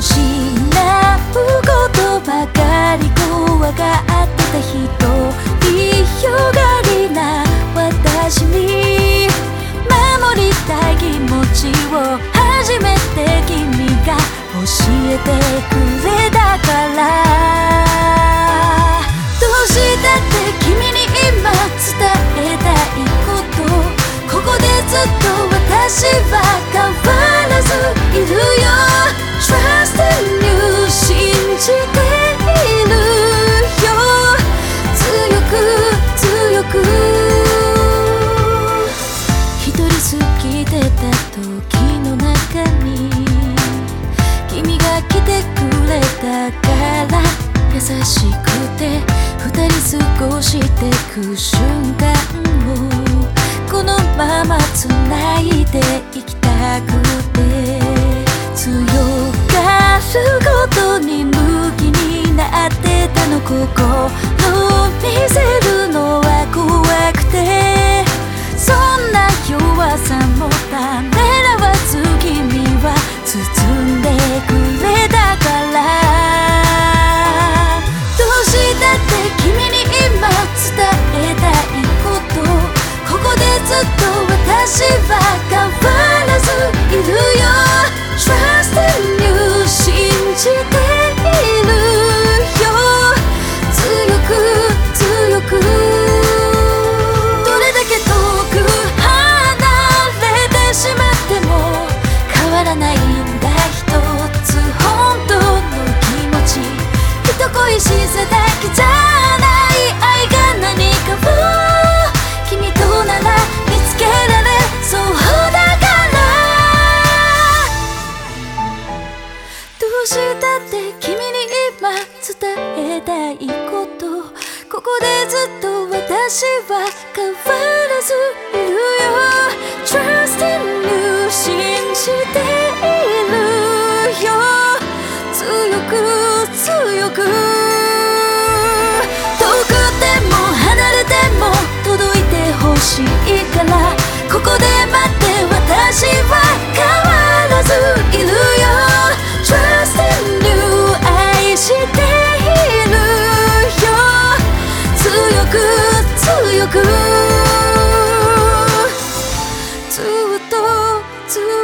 失うことばかり怖がってた人。いよがりな私に。守りたい気持ちを初めて君が教えてくれたから。く瞬間をこのまま繋いでいきたくて強がることに向きになってたのここ。らないんだ一つ本当の気持ち人恋しさだけじゃない愛が何かを君となら見つけられそうだからどうしたって君に今伝えたいことここでずっと私は変わらここで待って私は変わらずいるよ。Trust in you 愛しているよ。強く強く。ずっとずっと。